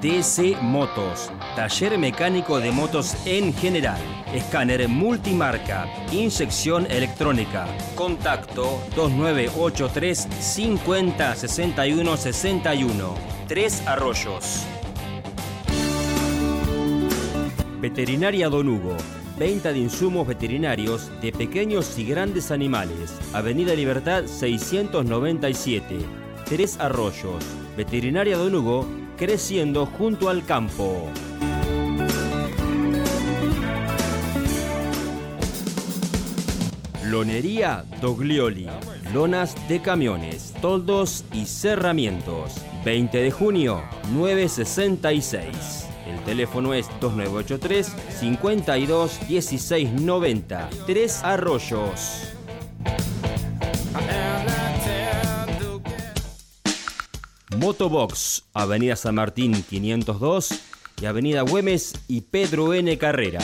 DC Motos, taller mecánico de motos en general, escáner multimarca, inyección electrónica, contacto 2983 50 61 61, Tres Arroyos. Veterinaria Don Hugo, venta de insumos veterinarios de pequeños y grandes animales, Avenida Libertad 697, Tres Arroyos, Veterinaria Don Hugo, creciendo junto al campo. Lonería Doglioli. Lonas de camiones, toldos y cerramientos. 20 de junio, 966. El teléfono es 2983 52 16 90. Tres Arroyos. Motobox, Avenida San Martín 502 y Avenida Güemes y Pedro N. Carrera.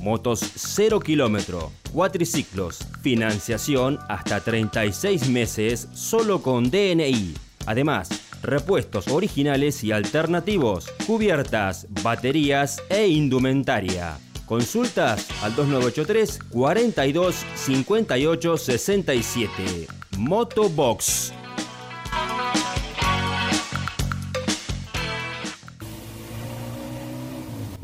Motos 0 kilómetro, cuatriciclos, financiación hasta 36 meses solo con DNI. Además, repuestos originales y alternativos, cubiertas, baterías e indumentaria. Consultas al 2983 42 58 67. Motobox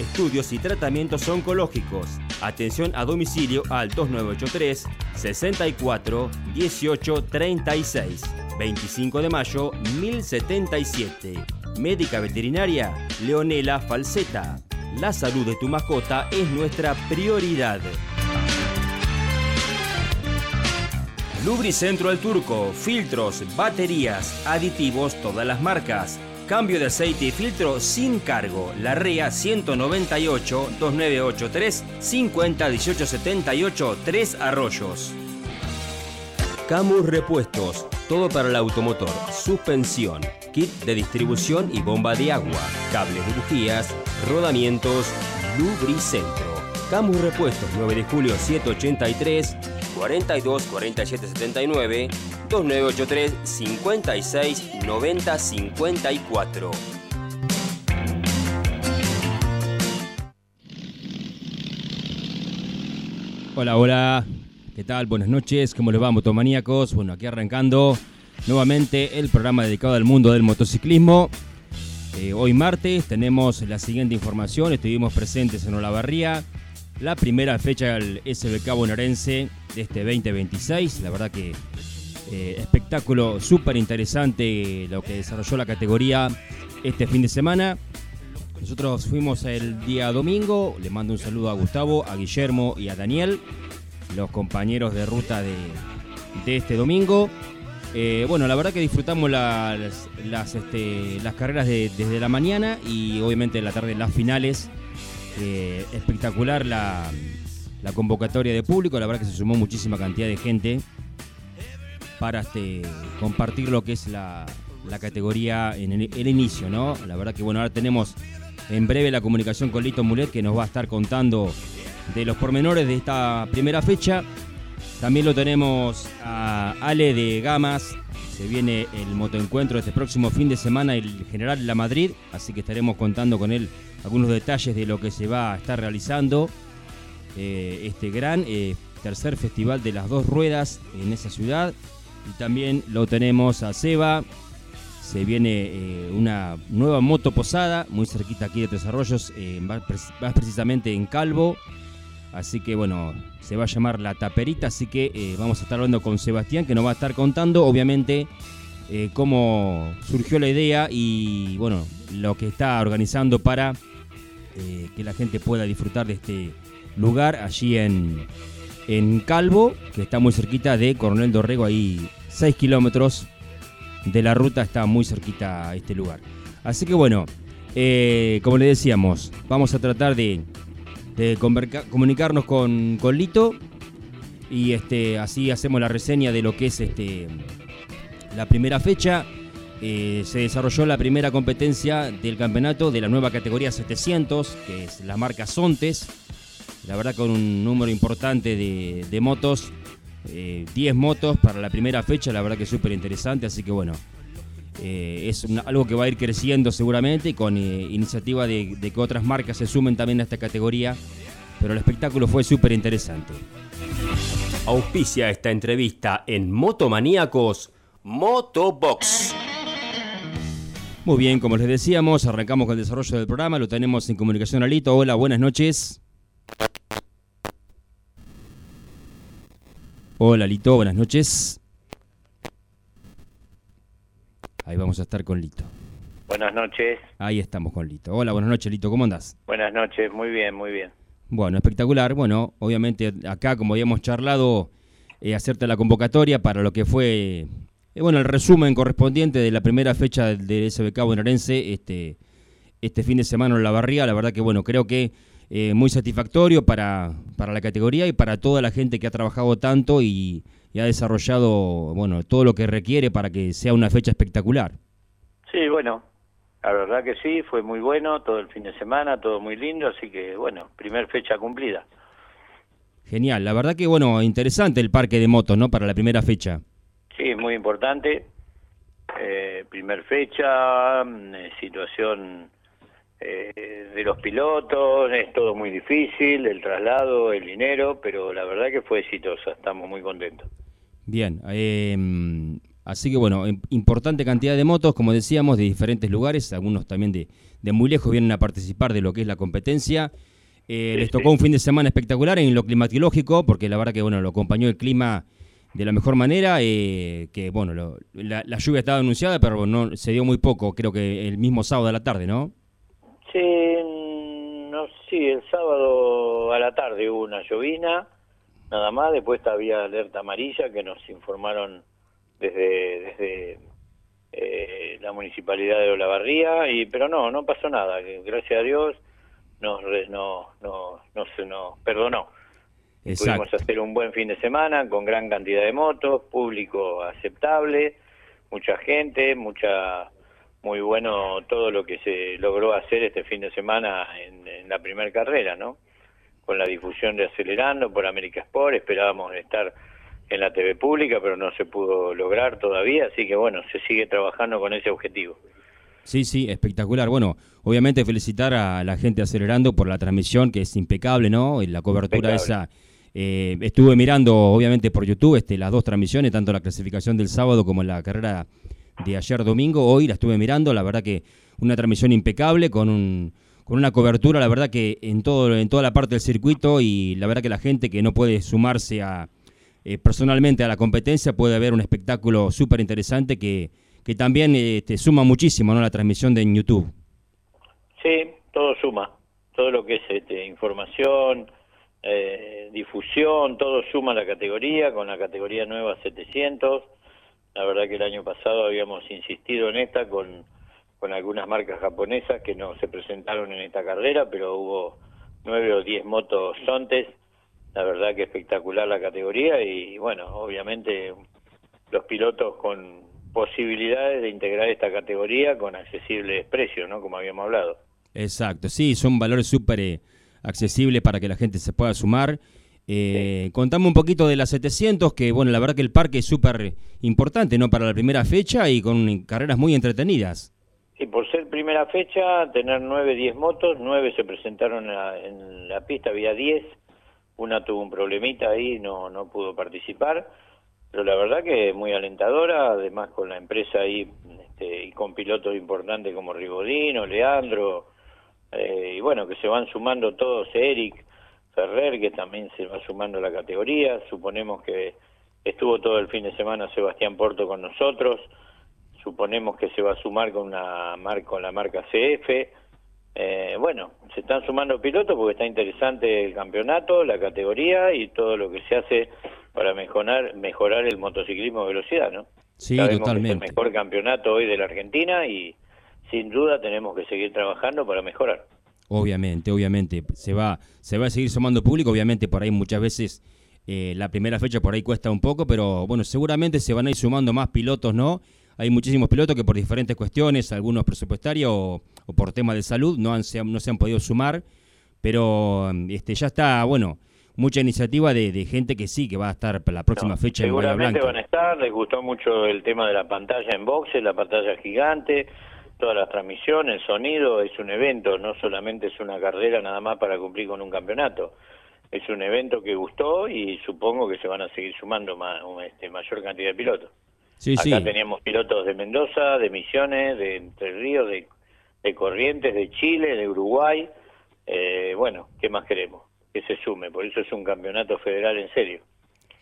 estudios y tratamientos oncológicos. Atención a domicilio al 2983 64 18 36. 25 de mayo 1077. Médica veterinaria Leonela Falseta. La salud de tu mascota es nuestra prioridad. Lubricentro al Turco, filtros, baterías, aditivos, todas las marcas Cambio de aceite y filtro sin cargo. La REA 198 2983 50 1878 3 Arroyos. Camus Repuestos. Todo para el automotor. Suspensión. Kit de distribución y bomba de agua. Cables de bujías. Rodamientos. Lubricentro. Camus Repuestos 9 de julio 783 42 47 79 2983 56 90 54. Hola, hola. ¿Qué tal? Buenas noches. ¿Cómo les va, motomaníacos? Bueno, aquí arrancando nuevamente el programa dedicado al mundo del motociclismo. Eh, hoy martes tenemos la siguiente información. Estuvimos presentes en Olavarría, la primera fecha del SBK bonaerense de este 2026. La verdad que eh, espectáculo súper interesante lo que desarrolló la categoría este fin de semana. Nosotros fuimos el día domingo, le mando un saludo a Gustavo, a Guillermo y a Daniel, los compañeros de ruta de, este domingo. Eh, bueno, la verdad que disfrutamos las, las, este, carreras desde la mañana y obviamente en la tarde las finales. Eh, espectacular la, la convocatoria de público, la verdad que se sumó muchísima cantidad de gente para este, compartir lo que es la, categoría en el, inicio, ¿no? La verdad que bueno, ahora tenemos en breve la comunicación con Lito Mulet que nos va a estar contando de los pormenores de esta primera fecha. También lo tenemos a Ale de Gamas. Se viene el motoencuentro este próximo fin de semana, el General La Madrid. Así que estaremos contando con él algunos detalles de lo que se va a estar realizando. Eh, este gran eh, tercer festival de las dos ruedas en esa ciudad. Y también lo tenemos a Seba. Se viene eh, una nueva moto posada, muy cerquita aquí de Tres Arroyos, más precisamente en Calvo. Así que bueno, se va a llamar La Taperita, así que eh, vamos a estar hablando con Sebastián, que nos va a estar contando, obviamente, eh, cómo surgió la idea y bueno, lo que está organizando para eh, que la gente pueda disfrutar de este lugar allí en, en Calvo, que está muy cerquita de Coronel Dorrego, ahí 6 kilómetros de la ruta, está muy cerquita este lugar. Así que bueno, como le decíamos, vamos a tratar de de comunicarnos con, con, Lito y este, así hacemos la reseña de lo que es este, la primera fecha. Eh, se desarrolló la primera competencia del campeonato de la nueva categoría 700, que es la marca Sontes. La verdad con un número importante de, motos, 10 eh, motos para la primera fecha, la verdad que es súper interesante, así que bueno, eh, es algo que va a ir creciendo seguramente con eh, iniciativa de, que otras marcas se sumen también a esta categoría. Pero el espectáculo fue súper interesante. Auspicia esta entrevista en Motomaníacos Motobox. Muy bien, como les decíamos, arrancamos con el desarrollo del programa. Lo tenemos en comunicación Alito. Hola, buenas noches. Hola, Lito, buenas noches. Ahí vamos a estar con Lito. Buenas noches. Ahí estamos con Lito. Hola, buenas noches, Lito. ¿Cómo andas? Buenas noches, muy bien, muy bien. Bueno, espectacular. Bueno, obviamente acá, como habíamos charlado, eh, hacerte la convocatoria para lo que fue, eh, bueno, el resumen correspondiente de la primera fecha del, SBK bonaerense este, este fin de semana en la barría. La verdad que, bueno, creo que eh, muy satisfactorio para, para la categoría y para toda la gente que ha trabajado tanto y, y ha desarrollado bueno todo lo que requiere para que sea una fecha espectacular. Sí, bueno, la verdad que sí, fue muy bueno todo el fin de semana, todo muy lindo, así que bueno, primer fecha cumplida. Genial, la verdad que bueno, interesante el parque de motos, ¿no? Para la primera fecha. Sí, muy importante. Eh, primer fecha, mm, eh, situación eh, de los pilotos, es todo muy difícil, el traslado, el dinero, pero la verdad que fue exitosa, estamos muy contentos. Bien, em, así que bueno, importante cantidad de motos, como decíamos, de diferentes lugares, algunos también de, de muy lejos vienen a participar de lo que es la competencia. Eh, les tocó un fin de semana espectacular en lo climatológico, porque la verdad que bueno, lo acompañó el clima de la mejor manera, eh, que bueno, la, la, lluvia estaba anunciada, pero no se dio muy poco, creo que el mismo sábado a la tarde, ¿no? Sí, no, sí, el sábado a la tarde hubo una llovina, nada más, después había alerta amarilla que nos informaron desde, desde eh, la municipalidad de Olavarría, y, pero no, no pasó nada, gracias a Dios nos, no, no, no se nos perdonó. Pudimos hacer un buen fin de semana con gran cantidad de motos, público aceptable, mucha gente, mucha muy bueno todo lo que se logró hacer este fin de semana en, la primera carrera, ¿no? Con la difusión de Acelerando por América Sport, esperábamos estar en la TV pública, pero no se pudo lograr todavía, así que bueno, se sigue trabajando con ese objetivo. Sí, sí, espectacular. Bueno, obviamente felicitar a la gente Acelerando por la transmisión, que es impecable, ¿no? La cobertura esa. Eh, estuve mirando, obviamente, por YouTube este, las dos transmisiones, tanto la clasificación del sábado como la carrera de ayer domingo. Hoy la estuve mirando, la verdad que una transmisión impecable con un con una cobertura, la verdad que en todo en toda la parte del circuito y la verdad que la gente que no puede sumarse a eh, personalmente a la competencia puede ver un espectáculo súper interesante que, que también eh, te suma muchísimo, ¿no? La transmisión de YouTube. Sí, todo suma, todo lo que es este, información, eh, difusión, todo suma la categoría, con la categoría nueva 700 la verdad que el año pasado habíamos insistido en esta con, con algunas marcas japonesas que no se presentaron en esta carrera, pero hubo nueve o diez motos Sontes. La verdad que espectacular la categoría y bueno, obviamente los pilotos con posibilidades de integrar esta categoría con accesibles precios, ¿no? Como habíamos hablado. Exacto, sí, son valores súper eh, accesible para que la gente se pueda sumar. Eh, contame un poquito de las 700, que bueno, la verdad que el parque es súper importante, ¿no? Para la primera fecha y con carreras muy entretenidas. Y por ser primera fecha, tener 9, 10 motos, 9 se presentaron en la pista, había 10, una tuvo un problemita ahí, no, no pudo participar, pero la verdad que muy alentadora, además con la empresa ahí este, y con pilotos importantes como Rigodino, Leandro, eh, y bueno, que se van sumando todos, Eric, Ferrer, que también se va sumando a la categoría, suponemos que estuvo todo el fin de semana Sebastián Porto con nosotros, suponemos que se va a sumar con una marca, con la marca CF, eh, bueno, se están sumando pilotos porque está interesante el campeonato, la categoría y todo lo que se hace para mejorar mejorar el motociclismo de velocidad, ¿no? Sí, totalmente. es el mejor campeonato hoy de la Argentina y sin duda tenemos que seguir trabajando para mejorar. Obviamente, obviamente, se va, se va a seguir sumando público, obviamente por ahí muchas veces eh, la primera fecha por ahí cuesta un poco, pero bueno, seguramente se van a ir sumando más pilotos, ¿no? Hay muchísimos pilotos que por diferentes cuestiones, algunos presupuestarios o, por temas de salud, no, han, se, no se han podido sumar, pero este ya está, bueno, mucha iniciativa de, gente que sí, que va a estar para la próxima fecha en Seguramente van a estar, les gustó mucho el tema de la pantalla en boxe, la pantalla gigante, todas las transmisiones, el sonido, es un evento, no solamente es una carrera nada más para cumplir con un campeonato. Es un evento que gustó y supongo que se van a seguir sumando más, este, mayor cantidad de pilotos. Sí, Acá teníamos pilotos de Mendoza, de Misiones, de Entre Ríos, de, Corrientes, de Chile, de Uruguay. Eh, bueno, ¿qué más queremos? Que se sume, por eso es un campeonato federal en serio.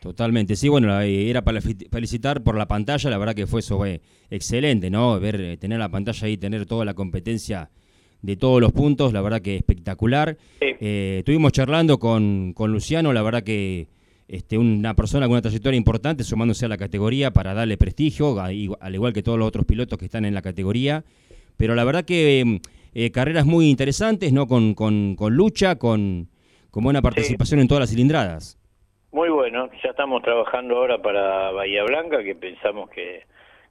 Totalmente, sí, bueno, era para felicitar por la pantalla, la verdad que fue eso fue excelente, ¿no? Ver, eh, tener la pantalla ahí, tener toda la competencia de todos los puntos, la verdad que espectacular. Eh, estuvimos charlando con, con Luciano, la verdad que este, una persona con una trayectoria importante sumándose a la categoría para darle prestigio, al igual que todos los otros pilotos que están en la categoría. Pero la verdad que eh, carreras muy interesantes, ¿no? Con, con, con lucha, con, con buena participación en todas las cilindradas. Muy bueno, ya estamos trabajando ahora para Bahía Blanca, que pensamos que,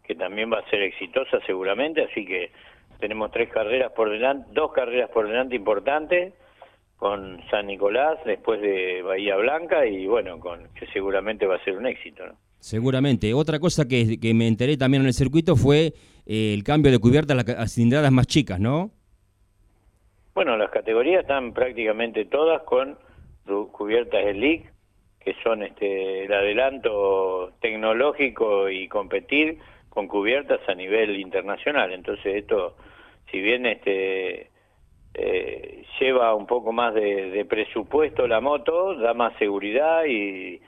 que también va a ser exitosa seguramente, así que tenemos tres carreras por delante, dos carreras por delante importantes, con San Nicolás, después de Bahía Blanca, y bueno, con que seguramente va a ser un éxito, ¿no? Seguramente. Otra cosa que, que me enteré también en el circuito fue eh, el cambio de cubierta a las cilindradas más chicas, ¿no? Bueno, las categorías están prácticamente todas con cubiertas League que son este, el adelanto tecnológico y competir con cubiertas a nivel internacional. Entonces esto, si bien este eh, lleva un poco más de, presupuesto la moto, da más seguridad y,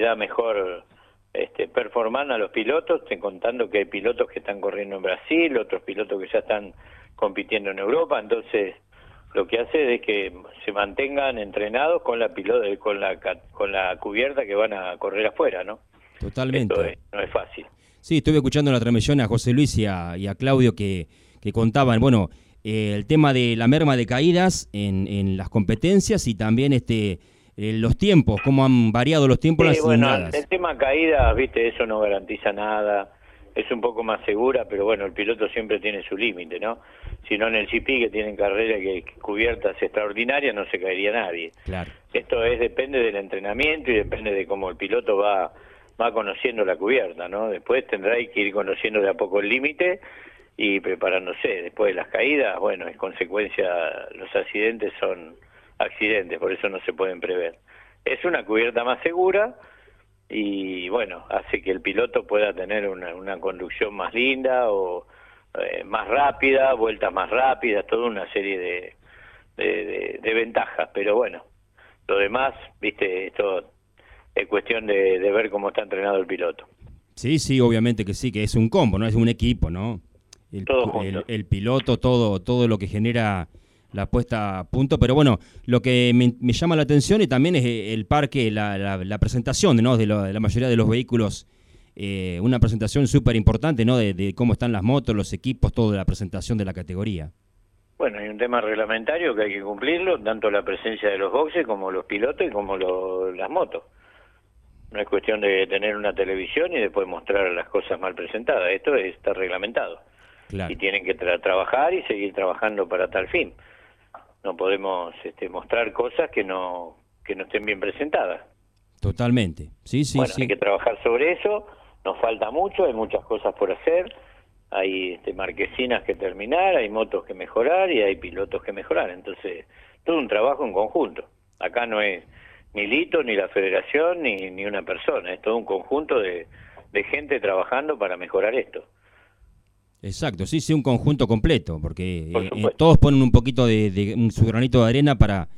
da mejor este, performance a los pilotos, te contando que hay pilotos que están corriendo en Brasil, otros pilotos que ya están compitiendo en Europa, entonces lo que hace es que se mantengan entrenados con la pilota, con la con la cubierta que van a correr afuera, ¿no? Totalmente. no es fácil. Sí, estuve escuchando la transmisión a José Luis y a, Claudio que, que contaban, bueno, eh, el tema de la merma de caídas en, en las competencias y también este eh, los tiempos, cómo han variado los tiempos las bueno, el tema caídas, viste, eso no garantiza nada es un poco más segura, pero bueno, el piloto siempre tiene su límite, ¿no? Si no en el GP que tienen carreras que cubiertas extraordinarias no se caería nadie. Claro. Esto es depende del entrenamiento y depende de cómo el piloto va va conociendo la cubierta, ¿no? Después tendrá que ir conociendo de a poco el límite y preparándose. Después de las caídas, bueno, en consecuencia los accidentes son accidentes, por eso no se pueden prever. Es una cubierta más segura, y bueno, hace que el piloto pueda tener una, una conducción más linda o eh, más rápida, vueltas más rápidas, toda una serie de, de, ventajas, pero bueno, lo demás, viste, esto es cuestión de, ver cómo está entrenado el piloto. Sí, sí, obviamente que sí, que es un combo, ¿no? Es un equipo, ¿no? El, el, el, piloto, todo, todo lo que genera la puesta a punto. Pero bueno, lo que me, llama la atención y también es eh, el parque, la, la, presentación ¿no? de, la mayoría de los vehículos. Eh, una presentación súper importante, ¿no? De, cómo están las motos, los equipos, todo de la presentación de la categoría. Bueno, hay un tema reglamentario que hay que cumplirlo, tanto la presencia de los boxes como los pilotos y como las motos. No es cuestión de tener una televisión y después mostrar las cosas mal presentadas. Esto está reglamentado. Y tienen que trabajar y seguir trabajando para tal fin. no podemos este, mostrar cosas que no que no estén bien presentadas. Totalmente, sí, sí, bueno, sí. hay que trabajar sobre eso, nos falta mucho, hay muchas cosas por hacer, hay este, marquesinas que terminar, hay motos que mejorar y hay pilotos que mejorar, entonces todo un trabajo en conjunto. Acá no es ni Lito, ni la federación, ni, ni una persona, es todo un conjunto de, de gente trabajando para mejorar esto. Exacto, sí, sí, un conjunto completo, porque Por eh, eh, todos ponen un poquito de, de- un- su granito de arena para,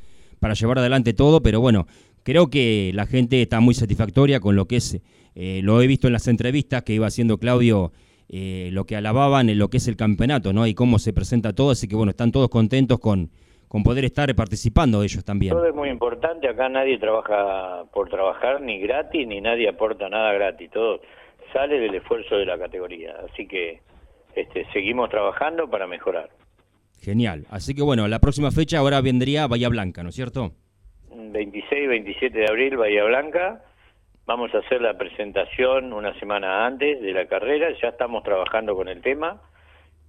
para llevar adelante todo, pero bueno, creo que la gente está muy satisfactoria con lo que es, eh, lo he visto en las entrevistas que iba haciendo Claudio, eh, lo que alababan en lo que es el campeonato, ¿no? Y cómo se presenta todo, así que bueno, están todos contentos con, con poder estar participando ellos también. Todo es muy importante, acá nadie trabaja por trabajar ni gratis, ni nadie aporta nada gratis, todo sale del esfuerzo de la categoría, así que este, seguimos trabajando para mejorar. Genial, así que bueno, la próxima fecha ahora vendría Bahía Blanca, ¿no es cierto? 26 27 de abril, Bahía Blanca, vamos a hacer la presentación una semana antes de la carrera, ya estamos trabajando con el tema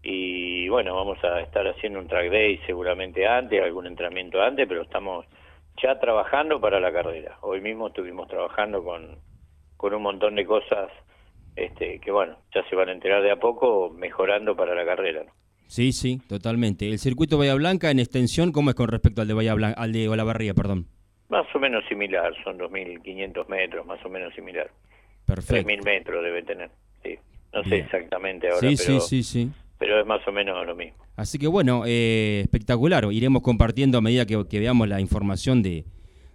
y bueno, vamos a estar haciendo un track day seguramente antes, algún entrenamiento antes, pero estamos ya trabajando para la carrera. Hoy mismo estuvimos trabajando con, con un montón de cosas este, que bueno, ya se van a enterar de a poco mejorando para la carrera. Sí, sí, totalmente. El circuito Bahía Blanca en extensión, ¿cómo es con respecto al de Bahía Blanca, al de Olavarría, perdón? Más o menos similar, son 2.500 metros, más o menos similar. Perfecto. 3.000 metros debe tener, sí. No sé Bien. exactamente ahora, Sí, pero, sí, sí, sí. pero es más o menos lo mismo. Así que bueno, eh, espectacular. Iremos compartiendo a medida que, que veamos la información de,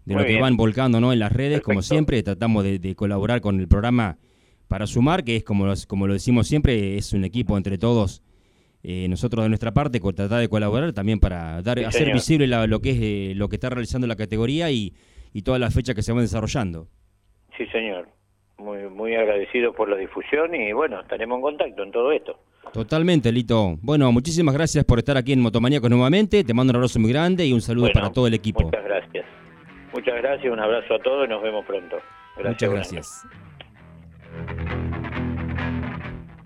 de lo que bien. van volcando ¿no? en las redes. Como siempre, tratamos de, de colaborar con el programa para sumar, que es como, los- como lo decimos siempre, es un equipo entre todos. Eh, nosotros de nuestra parte, tratar de colaborar también para dar Sí, hacer señor. visible la- lo que es eh, lo que está realizando la categoría y, y todas las fechas que se van desarrollando. Sí, señor. Muy, muy agradecido por la difusión y bueno, estaremos en contacto en todo esto. Totalmente, Lito. Bueno, muchísimas gracias por estar aquí en Motomaníacos nuevamente. Te mando un abrazo muy grande y un saludo Bueno, para todo el equipo. Muchas gracias. Muchas gracias, un abrazo a todos y nos vemos pronto. Gracias, Muchas gracias.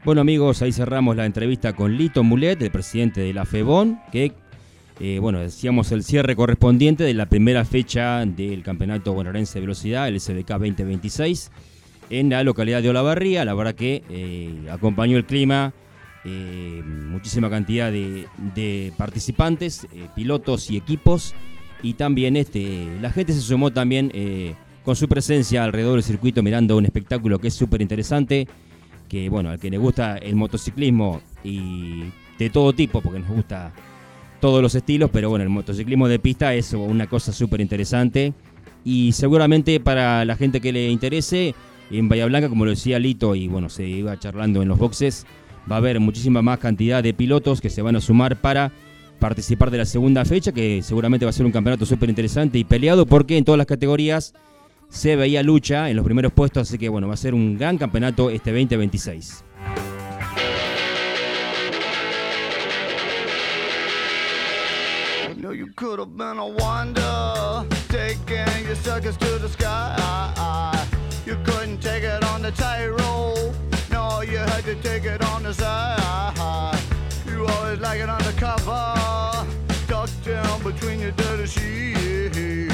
Bueno amigos, ahí cerramos la entrevista con Lito Mulet, el presidente de la FEBON, que, eh, bueno, decíamos el cierre correspondiente de la primera fecha del Campeonato Bonaerense de Velocidad, el SBK 2026, en la localidad de Olavarría. La verdad que eh, acompañó el clima, eh, muchísima cantidad de, de participantes, eh, pilotos y equipos, y también este, la gente se sumó también con su presencia alrededor del circuito mirando un espectáculo que es súper interesante, que bueno, al que le gusta el motociclismo y de todo tipo, porque nos gusta todos los estilos, pero bueno, el motociclismo de pista es una cosa súper interesante y seguramente para la gente que le interese, en Bahía Blanca, como lo decía Lito, y bueno, se iba charlando en los boxes, va a haber muchísima más cantidad de pilotos que se van a sumar para participar de la segunda fecha, que seguramente va a ser un campeonato súper interesante y peleado, porque en todas las categorías se veía lucha en los primeros puestos, así que bueno, va a ser un gran campeonato este 2026. You know you could have been a wonder, taking your circus to the sky. You couldn't take it on the tightrope, no, you had to take it on the side. You always like it undercover, tucked down between your dirty sheets.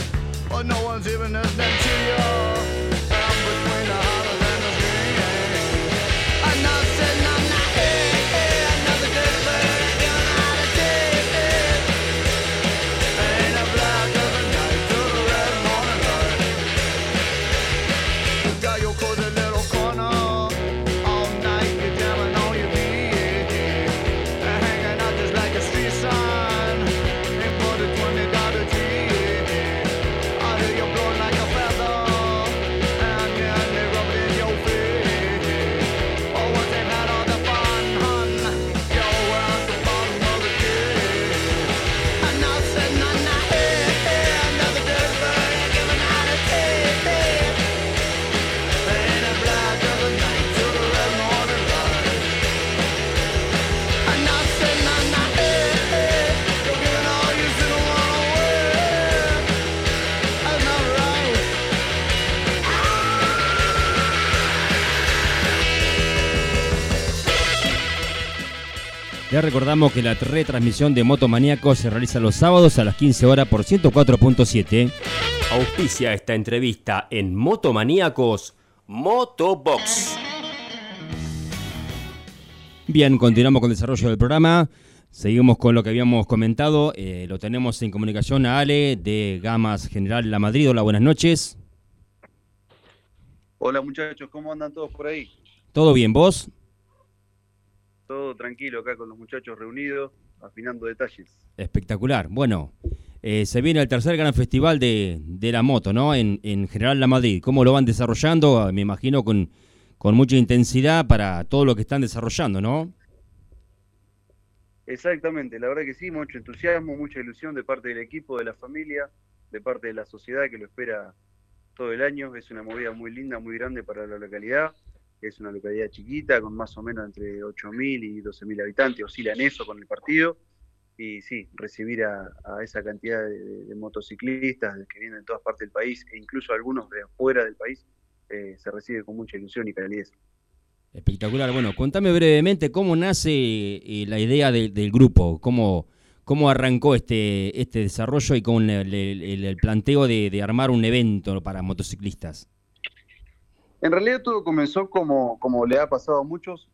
No one's even listening to you. Les recordamos que la retransmisión de Motomaníacos se realiza los sábados a las 15 horas por 104.7. Auspicia esta entrevista en Motomaníacos Motobox. Bien, continuamos con el desarrollo del programa. Seguimos con lo que habíamos comentado. Eh, lo tenemos en comunicación a Ale de Gamas General La Madrid. Hola, buenas noches. Hola muchachos, ¿cómo andan todos por ahí? ¿Todo bien, vos? Todo tranquilo acá con los muchachos reunidos, afinando detalles. Espectacular. Bueno, eh, se viene el tercer gran festival de, de la moto, ¿no? En, en, General La Madrid. ¿Cómo lo van desarrollando? Ah, me imagino con, con mucha intensidad para todo lo que están desarrollando, ¿no? Exactamente, la verdad que sí, mucho entusiasmo, mucha ilusión de parte del equipo, de la familia, de parte de la sociedad que lo espera todo el año. Es una movida muy linda, muy grande para la localidad. Es una localidad chiquita, con más o menos entre 8.000 y 12.000 habitantes, oscila en eso con el partido. Y sí, recibir a, esa cantidad de, motociclistas que vienen de todas partes del país, e incluso algunos de afuera del país, eh, se recibe con mucha ilusión y calidez. Espectacular. Bueno, contame brevemente cómo nace eh, la idea del grupo, cómo, cómo arrancó este, este desarrollo y con el, planteo de, armar un evento para motociclistas. En realidad todo comenzó como, como le ha pasado a muchos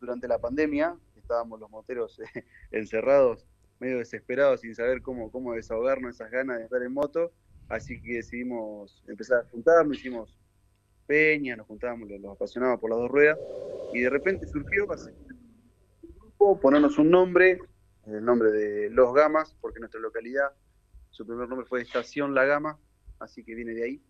durante la pandemia, estábamos los moteros encerrados, medio desesperados, sin saber cómo, cómo desahogarnos esas ganas de estar en moto, así que decidimos empezar a juntarnos, hicimos peña, nos juntábamos, los, apasionados por las dos ruedas, y de repente surgió hacer un grupo, ponernos un nombre, el nombre de Los Gamas, porque nuestra localidad, su primer nombre fue Estación La Gama, así que viene de ahí,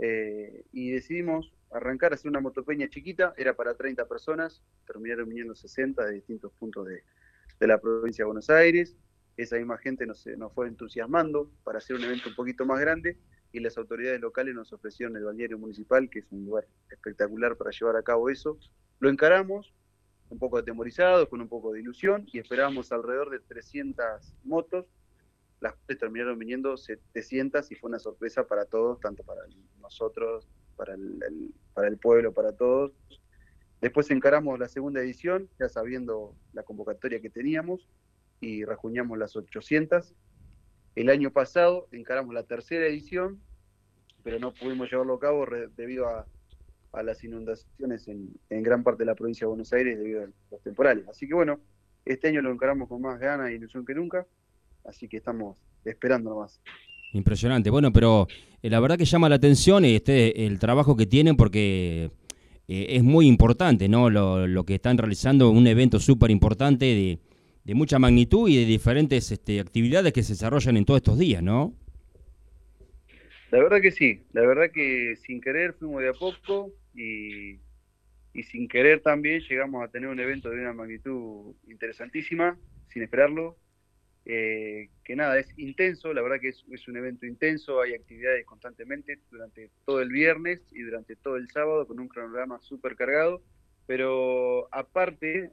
eh, y decidimos arrancar a hacer una motopeña chiquita, era para 30 personas, terminaron viniendo 60 de distintos puntos de, la provincia de Buenos Aires, esa misma gente nos, nos fue entusiasmando para hacer un evento un poquito más grande, y las autoridades locales nos ofrecieron el balneario municipal, que es un lugar espectacular para llevar a cabo eso. Lo encaramos, un poco atemorizados, con un poco de ilusión, y esperábamos alrededor de 300 motos, las cuales terminaron viniendo 700 y fue una sorpresa para todos, tanto para nosotros, para el, para el pueblo, para todos. Después encaramos la segunda edición, ya sabiendo la convocatoria que teníamos, y rajuñamos las 800 el año pasado encaramos la tercera edición, pero no pudimos llevarlo a cabo debido a, las inundaciones en, gran parte de la provincia de Buenos Aires debido a los temporales. Así que bueno, este año lo encaramos con más ganas e ilusión que nunca, así que estamos esperando nomás. Impresionante, bueno, pero eh, la verdad que llama la atención este, el trabajo que tienen porque eh, es muy importante, ¿no? Lo, que están realizando, un evento súper importante de de mucha magnitud y de diferentes este, actividades que se desarrollan en todos estos días, ¿no? La verdad que sí, la verdad que sin querer fuimos de a poco y, sin querer también llegamos a tener un evento de una magnitud interesantísima, sin esperarlo. Eh, que nada, es intenso, la verdad que es, es, un evento intenso, hay actividades constantemente durante todo el viernes y durante todo el sábado con un cronograma súper cargado, pero aparte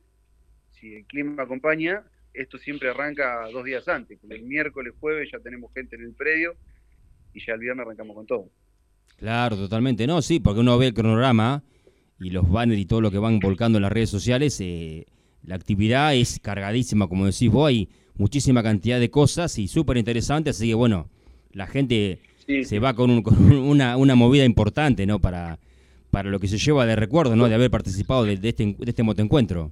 si el clima acompaña, esto siempre arranca dos días antes. El miércoles, jueves ya tenemos gente en el predio y ya el viernes arrancamos con todo. Claro, totalmente. No, sí, porque uno ve el cronograma y los banners y todo lo que van volcando en las redes sociales, eh, la actividad es cargadísima, como decís vos, muchísima cantidad de cosas y súper interesante, así que bueno, la gente se va con, una, una, movida importante, ¿no? Para, para lo que se lleva de recuerdo, ¿no? De haber participado de, de este, de este motoencuentro.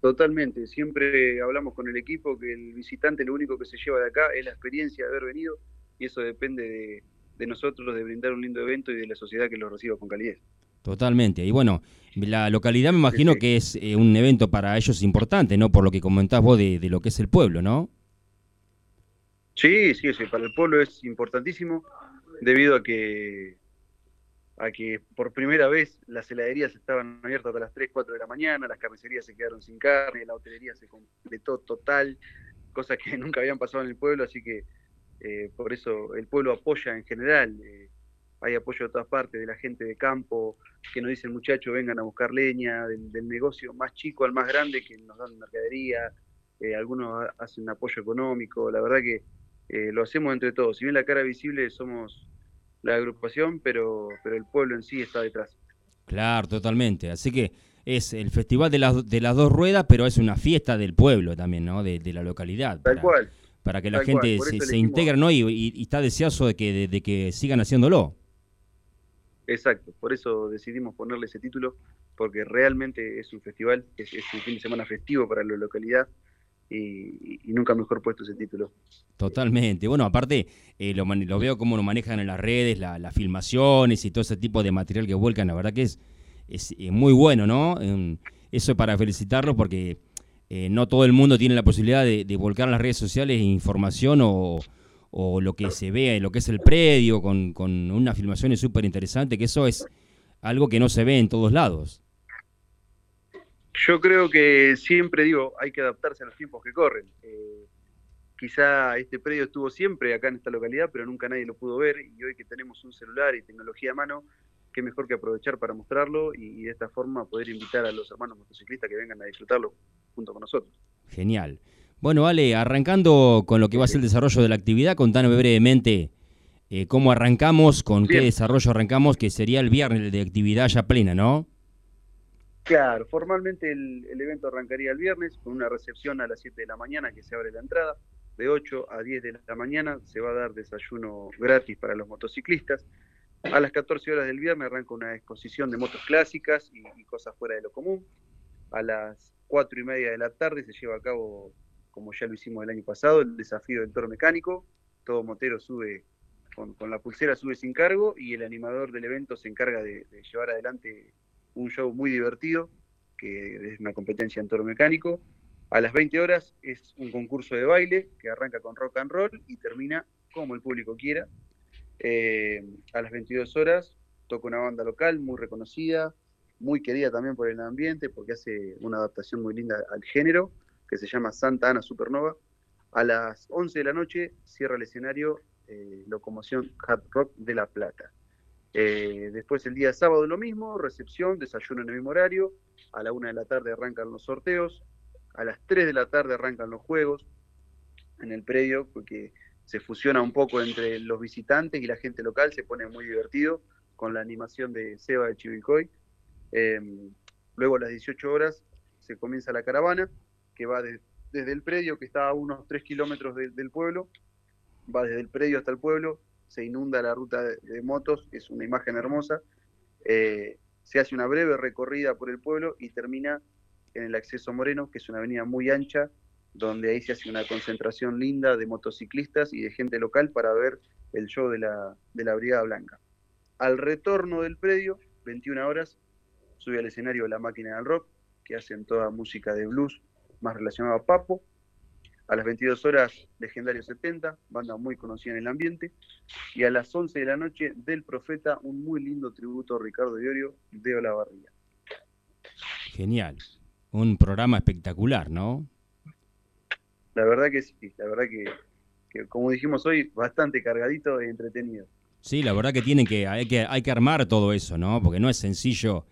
Totalmente, siempre hablamos con el equipo que el visitante lo único que se lleva de acá es la experiencia de haber venido y eso depende de, nosotros, de brindar un lindo evento y de la sociedad que lo reciba con calidez. Totalmente, y bueno, la localidad me imagino que es eh, un evento para ellos importante, ¿no? Por lo que comentás vos de, de lo que es el pueblo, ¿no? Sí, sí, sí, para el pueblo es importantísimo debido a que a que por primera vez las heladerías estaban abiertas hasta las 3, 4 de la mañana, las carnicerías se quedaron sin carne, la hotelería se completó total, cosas que nunca habían pasado en el pueblo, así que eh, por eso el pueblo apoya en general, eh, hay apoyo de todas partes, de la gente de campo, que nos dicen muchachos vengan a buscar leña, del, negocio más chico al más grande que nos dan mercadería, eh, algunos hacen apoyo económico, la verdad que lo hacemos entre todos, si bien la cara visible somos la agrupación, pero, pero el pueblo en sí está detrás. Claro, totalmente. Así que es el festival de las, de las dos ruedas, pero es una fiesta del pueblo también, ¿no? De, de la localidad. Tal para, cual. Para que la tal gente se, se integre, ¿no? Y, y- y está deseoso de que, de, de que sigan haciéndolo. Exacto, por eso decidimos ponerle ese título, porque realmente es un festival, es, es un fin de semana festivo para la localidad y, nunca mejor puesto ese título. Totalmente. Bueno, aparte, eh, lo, lo veo cómo lo manejan en las redes, la- las filmaciones y todo ese tipo de material que vuelcan. La verdad que es, es eh, muy bueno, ¿no? Em, eso es para felicitarlos porque eh, no todo el mundo tiene la posibilidad de, de volcar en las redes sociales información o, o lo que se vea, lo que es el predio, con, con unas filmaciones súper interesantes, que eso es algo que no se ve en todos lados. Yo creo que siempre digo, hay que adaptarse a los tiempos que corren. Eh, quizá este predio estuvo siempre acá en esta localidad, pero nunca nadie lo pudo ver y hoy que tenemos un celular y tecnología a mano, qué mejor que aprovechar para mostrarlo y, y de esta forma poder invitar a los hermanos motociclistas que vengan a disfrutarlo junto con nosotros. Genial. Bueno, Ale, arrancando con lo que va a ser el desarrollo de la actividad, contanos brevemente eh, cómo arrancamos, con qué desarrollo arrancamos, que sería el viernes de actividad ya plena, ¿no? Claro, formalmente el, el evento arrancaría el viernes con una recepción a las 7 de la mañana que se abre la entrada. De 8 a 10 de la mañana se va a dar desayuno gratis para los motociclistas. A las 14 horas del viernes arranca una exposición de motos clásicas y, y cosas fuera de lo común. A las 4 y media de la tarde se lleva a cabo, como ya lo hicimos el año pasado, el desafío del toro mecánico. Todo motero sube con, la pulsera, sube sin cargo y el animador del evento se encarga de- de llevar adelante un show muy divertido, que es una competencia en toro mecánico. A las 20 horas es un concurso de baile que arranca con rock and roll y termina como el público quiera. Eh, a las 22 horas toca una banda local muy reconocida, muy querida también por el ambiente, porque hace una adaptación muy linda al género, que se llama Santa Ana Supernova. A las 11 de la noche cierra el escenario eh, Locomoción Hard Rock de La Plata. Eh, después el día sábado lo mismo, recepción, desayuno en el mismo horario. A la una de la tarde arrancan los sorteos. A las 3 de la tarde arrancan los juegos en el predio, porque se fusiona un poco entre los visitantes y la gente local, se pone muy divertido con la animación de Seba de Chivilcoy. Eh, luego a las 18 horas se comienza la caravana, que va de- desde el predio, que está a unos 3 kilómetros de- del pueblo, va desde el predio hasta el pueblo, se inunda la ruta de, de motos, es una imagen hermosa. Eh, se hace una breve recorrida por el pueblo y termina en el acceso Moreno, que es una avenida muy ancha, donde ahí se hace una concentración linda de motociclistas y de gente local para ver el show de la, de la Brigada Blanca. Al retorno del predio, 21 horas, sube al escenario la máquina del rock, que hacen toda música de blues, más relacionada a Papo. A las 22 horas, Legendario 70, banda muy conocida en el ambiente. Y a las 11 de la noche, del Profeta, un muy lindo tributo a Ricardo Diorio de Olavarría. Genial. Un programa espectacular, ¿no? La verdad que sí, la verdad que, que, como dijimos hoy, bastante cargadito e entretenido. Sí, la verdad que tienen que hay que hay que armar todo eso, ¿no? Porque no es sencillo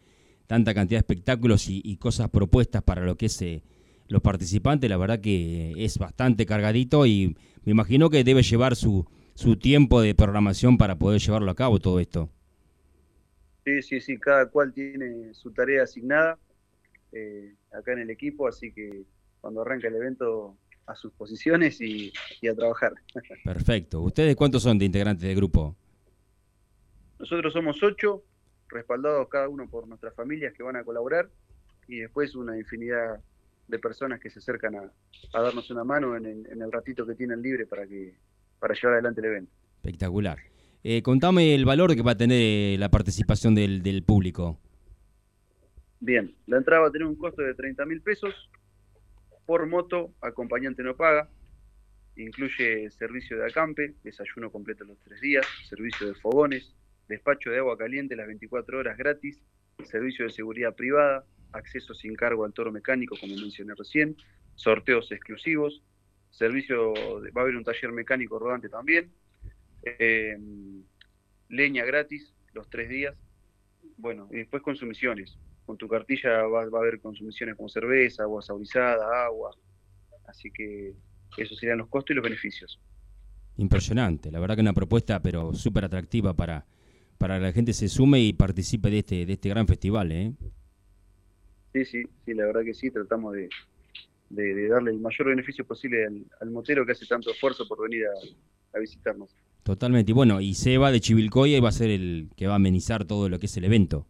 tanta cantidad de espectáculos y, y cosas propuestas para lo que es eh, los participantes. La verdad que es bastante cargadito y me imagino que debe llevar su su tiempo de programación para poder llevarlo a cabo todo esto. Sí, sí, sí, cada cual tiene su tarea asignada eh, acá en el equipo, así que cuando arranca el evento a sus posiciones y, y a trabajar. Perfecto. ¿Ustedes cuántos son de integrantes del grupo? Nosotros somos ocho, respaldados cada uno por nuestras familias que van a colaborar y después una infinidad de personas que se acercan a, a darnos una mano en el, en el ratito que tienen libre para que para llevar adelante el evento. Espectacular. Eh, contame el valor que va a tener eh, la participación del, del público. Bien, la entrada va a tener un costo de 30 mil pesos por moto, acompañante no paga, incluye servicio de acampe, desayuno completo los tres días, servicio de fogones, despacho de agua caliente las 24 horas gratis, servicio de seguridad privada, acceso sin cargo al toro mecánico, como mencioné recién, sorteos exclusivos, servicio, de- va a haber un taller mecánico rodante también, eh, leña gratis los tres días, bueno, y después consumiciones. Con tu cartilla va, a haber consumiciones como cerveza, agua saborizada, agua, así que esos serían los costos y los beneficios. Impresionante, la verdad que una propuesta pero súper atractiva para, para que la gente se sume y participe de este, de este gran festival. ¿eh? Sí, sí, sí, la verdad que sí, tratamos de, de, darle el mayor beneficio posible al, motero que hace tanto esfuerzo por venir a, visitarnos. Totalmente. Y bueno, y Seba de Chivilcoya va a ser el que va a amenizar todo lo que es el evento.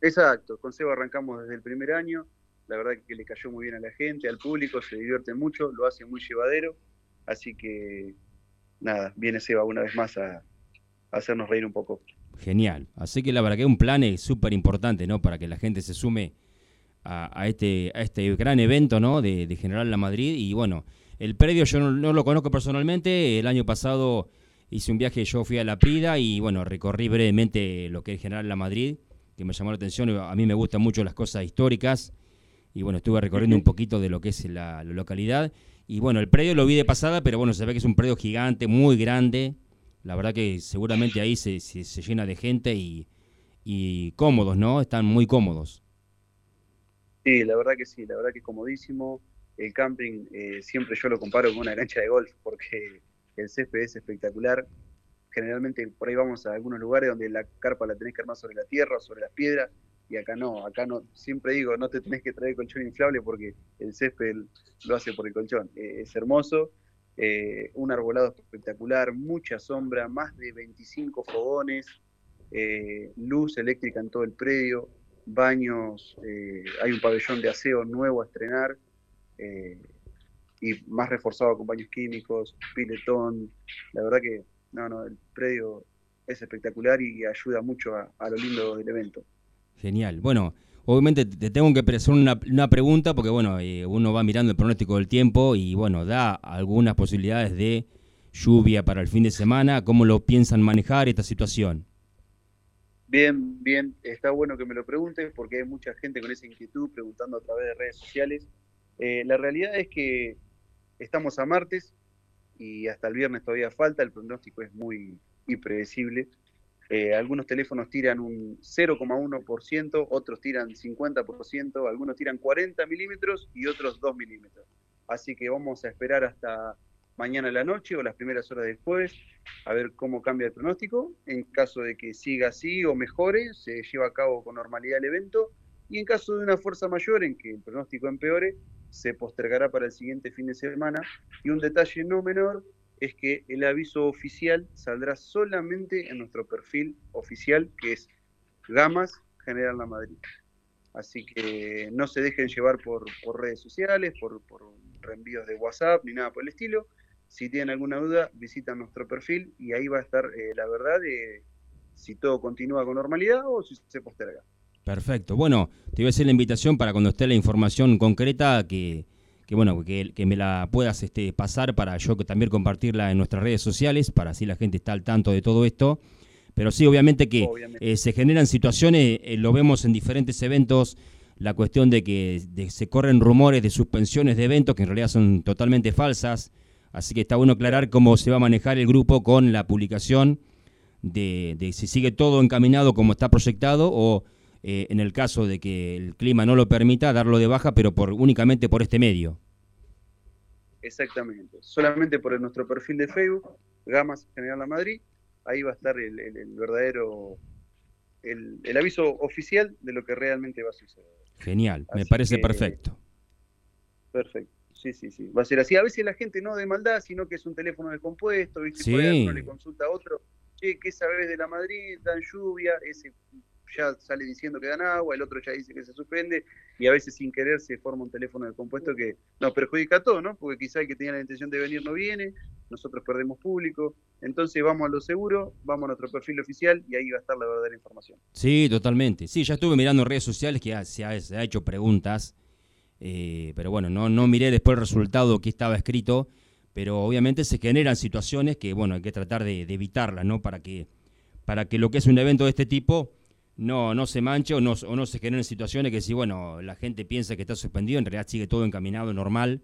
Exacto, con Seba arrancamos desde el primer año, la verdad que le cayó muy bien a la gente, al público, se divierte mucho, lo hace muy llevadero, así que nada, viene Seba una vez más a, hacernos reír un poco. Genial, así que la verdad que un plan es súper importante, ¿no? Para que la gente se sume a, este, a este gran evento ¿no? de, General La Madrid. Y bueno, el predio yo no, lo conozco personalmente. El año pasado hice un viaje, yo fui a La Prida y bueno, recorrí brevemente lo que es General La Madrid, que me llamó la atención. A mí me gustan mucho las cosas históricas. Y bueno, estuve recorriendo un poquito de lo que es la, localidad. Y bueno, el predio lo vi de pasada, pero bueno, se ve que es un predio gigante, muy grande. La verdad que seguramente ahí se, se, llena de gente y, y cómodos, ¿no? Están muy cómodos. Sí, la verdad que sí, la verdad que es comodísimo. El camping eh, siempre yo lo comparo con una cancha de golf porque el césped es espectacular. Generalmente por ahí vamos a algunos lugares donde la carpa la tenés que armar sobre la tierra, sobre las piedras, y acá no, acá no, siempre digo, no te tenés que traer colchón inflable porque el césped lo hace por el colchón. Eh, es hermoso, eh, un arbolado espectacular, mucha sombra, más de 25 fogones, luz eléctrica en todo el predio, baños, eh, hay un pabellón de aseo nuevo a estrenar eh, y más reforzado con baños químicos, piletón. La verdad que no, no, el predio es espectacular y ayuda mucho a, lo lindo del evento. Genial. Bueno, obviamente te tengo que hacer una, una pregunta porque bueno, eh, uno va mirando el pronóstico del tiempo y bueno, da algunas posibilidades de lluvia para el fin de semana. ¿Cómo lo piensan manejar esta situación? Bien, bien, está bueno que me lo preguntes porque hay mucha gente con esa inquietud preguntando a través de redes sociales. Eh, la realidad es que estamos a martes y hasta el viernes todavía falta, el pronóstico es muy impredecible. Eh, algunos teléfonos tiran un 0,1%, otros tiran 50%, algunos tiran 40 milímetros y otros 2 milímetros. Así que vamos a esperar hasta mañana a la noche o las primeras horas del jueves, a ver cómo cambia el pronóstico. En caso de que siga así o mejore, se lleva a cabo con normalidad el evento. Y en caso de una fuerza mayor en que el pronóstico empeore, se postergará para el siguiente fin de semana. Y un detalle no menor es que el aviso oficial saldrá solamente en nuestro perfil oficial, que es Gamas General La Madrid. Así que no se dejen llevar por, redes sociales, por, por reenvíos de WhatsApp, ni nada por el estilo. Si tienen alguna duda, visitan nuestro perfil y ahí va a estar eh, la verdad de si todo continúa con normalidad o si se posterga. Perfecto. Bueno, te voy a hacer la invitación para cuando esté la información concreta que, bueno, que, me la puedas este, pasar para yo también compartirla en nuestras redes sociales, para así la gente está al tanto de todo esto. Pero sí, obviamente que eh, se generan situaciones, eh, lo vemos en diferentes eventos, la cuestión de que se corren rumores de suspensiones de eventos que en realidad son totalmente falsas. Así que está bueno aclarar cómo se va a manejar el grupo con la publicación de, si sigue todo encaminado como está proyectado o eh, en el caso de que el clima no lo permita, darlo de baja, pero por únicamente por este medio. Exactamente, solamente por nuestro perfil de Facebook, Gamas General La Madrid, ahí va a estar el, verdadero, el, aviso oficial de lo que realmente va a suceder. Genial, me parece perfecto. Perfecto. Sí, sí, sí. Va a ser así. A veces la gente no de maldad, sino que es un teléfono descompuesto, ¿viste? Sí. uno le consulta a otro, che, ¿qué sabes de la Madrid? Dan lluvia, ese ya sale diciendo que dan agua, el otro ya dice que se suspende, y a veces sin querer se forma un teléfono descompuesto que nos perjudica a todos, ¿no? Porque quizá el que tenía la intención de venir no viene, nosotros perdemos público, entonces vamos a lo seguro, vamos a nuestro perfil oficial y ahí va a estar la verdadera información. Sí, totalmente. Sí, ya estuve mirando redes sociales que se ha hecho preguntas eh, pero bueno, no, no miré después el resultado que estaba escrito, pero obviamente se generan situaciones que, bueno, hay que tratar de, evitarlas, ¿no? Para que, para que lo que es un evento de este tipo no, no se manche o no, o no se generen situaciones que si, bueno, la gente piensa que está suspendido, en realidad sigue todo encaminado normal.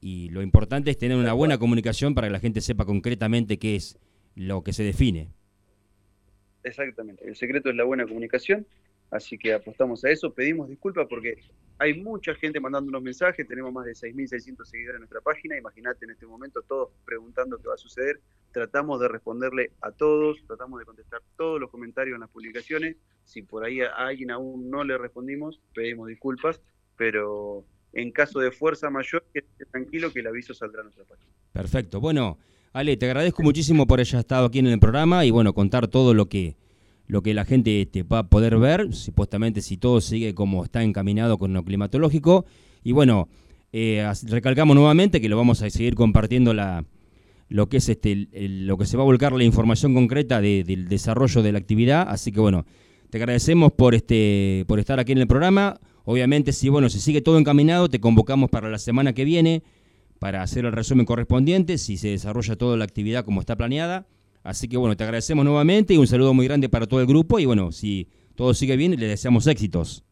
Y lo importante es tener una buena comunicación para que la gente sepa concretamente qué es lo que se define. Exactamente, el secreto es la buena comunicación Así que apostamos a eso, pedimos disculpas porque hay mucha gente mandándonos mensajes, tenemos más de 6.600 seguidores en nuestra página, imagínate en este momento todos preguntando qué va a suceder, tratamos de responderle a todos, tratamos de contestar todos los comentarios en las publicaciones. Si por ahí a alguien aún no le respondimos, pedimos disculpas, pero en caso de fuerza mayor, que tranquilo que el aviso saldrá a nuestra página. Perfecto. Bueno, Ale, te agradezco muchísimo por haber estado aquí en el programa y bueno, contar todo lo que lo que la gente este, va a poder ver, supuestamente si todo sigue como está encaminado con lo climatológico. Y bueno, eh, recalcamos nuevamente que lo vamos a seguir compartiendo la, lo que es este, lo que se va a volcar la información concreta del desarrollo de la actividad. Así que bueno, te agradecemos por este, por estar aquí en el programa. Obviamente, si bueno, si sigue todo encaminado, te convocamos para la semana que viene para hacer el resumen correspondiente, si se desarrolla toda la actividad como está planeada. Así que bueno, te agradecemos nuevamente y un saludo muy grande para todo el grupo y bueno, si todo sigue bien, le deseamos éxitos.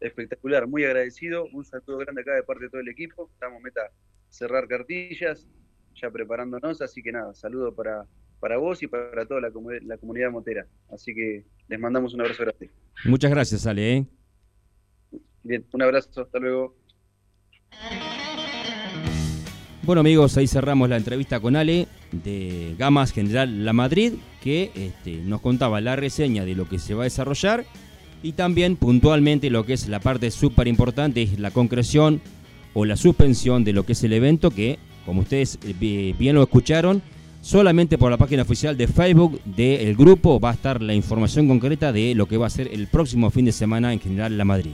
Espectacular, muy agradecido, un saludo grande acá de parte de todo el equipo, estamos meta cerrar cartillas, ya preparándonos, así que nada, saludo para, para vos y para toda la, la comunidad motera, así que les mandamos un abrazo grande. Muchas gracias, Ale. ¿eh? Bien, un abrazo, hasta luego. Bueno amigos, ahí cerramos la entrevista con Ale de Gamas General La Madrid, que este, nos contaba la reseña de lo que se va a desarrollar y también puntualmente lo que es la parte súper importante, es la concreción o la suspensión de lo que es el evento, que como ustedes eh, bien lo escucharon, solamente por la página oficial de Facebook del grupo va a estar la información concreta de lo que va a ser el próximo fin de semana en General La Madrid.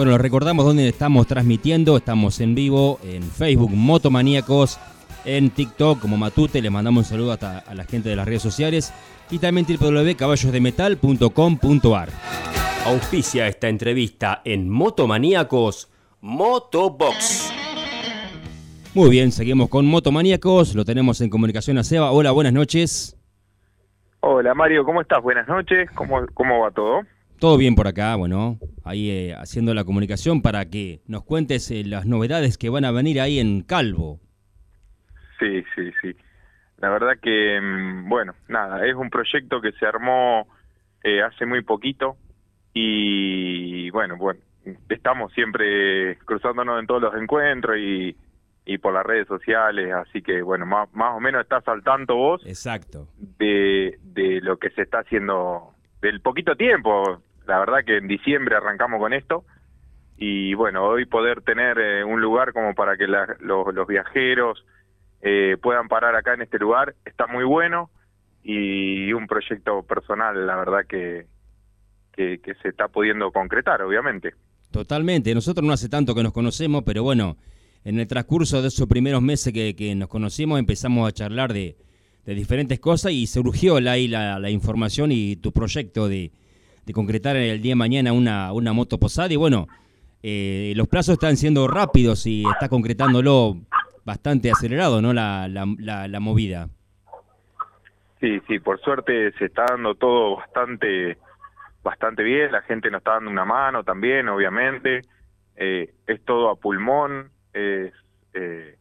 Bueno, recordamos dónde estamos transmitiendo. Estamos en vivo en Facebook Motomaníacos, en TikTok como Matute. Les mandamos un saludo hasta a la gente de las redes sociales y también www.caballosdemetal.com.ar. Auspicia esta entrevista en Motomaníacos Motobox. Muy bien, seguimos con Motomaníacos. Lo tenemos en comunicación a Seba. Hola, buenas noches. Hola Mario, ¿cómo estás? Buenas noches. ¿Cómo, cómo va todo? Todo bien por acá, bueno, ahí eh, haciendo la comunicación para que nos cuentes eh, las novedades que van a venir ahí en Calvo. Sí, sí, sí. La verdad que, mm, bueno, nada, es un proyecto que se armó eh, hace muy poquito y, bueno, bueno, estamos siempre cruzándonos en todos los encuentros y, y por las redes sociales, así que, bueno, más, más o menos estás al tanto vos. Exacto. De, de lo que se está haciendo, del poquito tiempo, la verdad que en diciembre arrancamos con esto. Y bueno, hoy poder tener eh, un lugar como para que los, viajeros eh, puedan parar acá en este lugar está muy bueno. Y un proyecto personal, la verdad que, que, se está pudiendo concretar, obviamente. Totalmente, nosotros no hace tanto que nos conocemos, pero bueno, en el transcurso de esos primeros meses que, nos conocimos empezamos a charlar de, diferentes cosas y surgió ahí la, la información y tu proyecto de, de concretar el día de mañana una, una moto posada. Y bueno, eh, los plazos están siendo rápidos y está concretándolo bastante acelerado, ¿no? La, la, movida. Sí, sí, por suerte se está dando todo bastante bastante bien, la gente nos está dando una mano también, obviamente, eh, es todo a pulmón, es, eh,